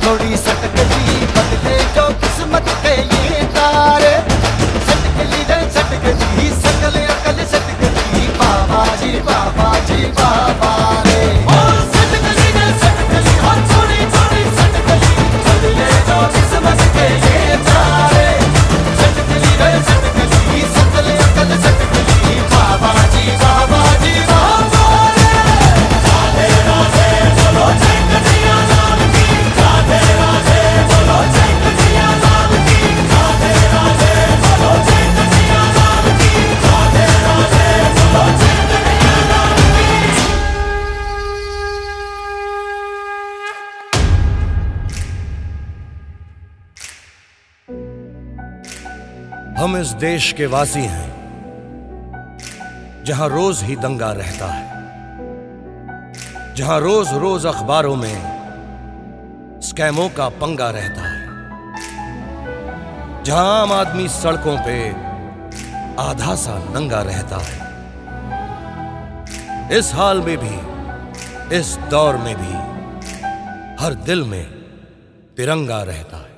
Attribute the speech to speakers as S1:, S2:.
S1: police
S2: हम इस देश के वासी हैं, जहाँ रोज ही दंगा रहता है, जहाँ रोज रोज अखबारों में स्कैमों का पंगा रहता है, जहाँ आम आदमी सड़कों पे आधा सा नंगा रहता है। इस हाल में भी, इस दौर में भी, हर दिल में तिरंगा रहता है।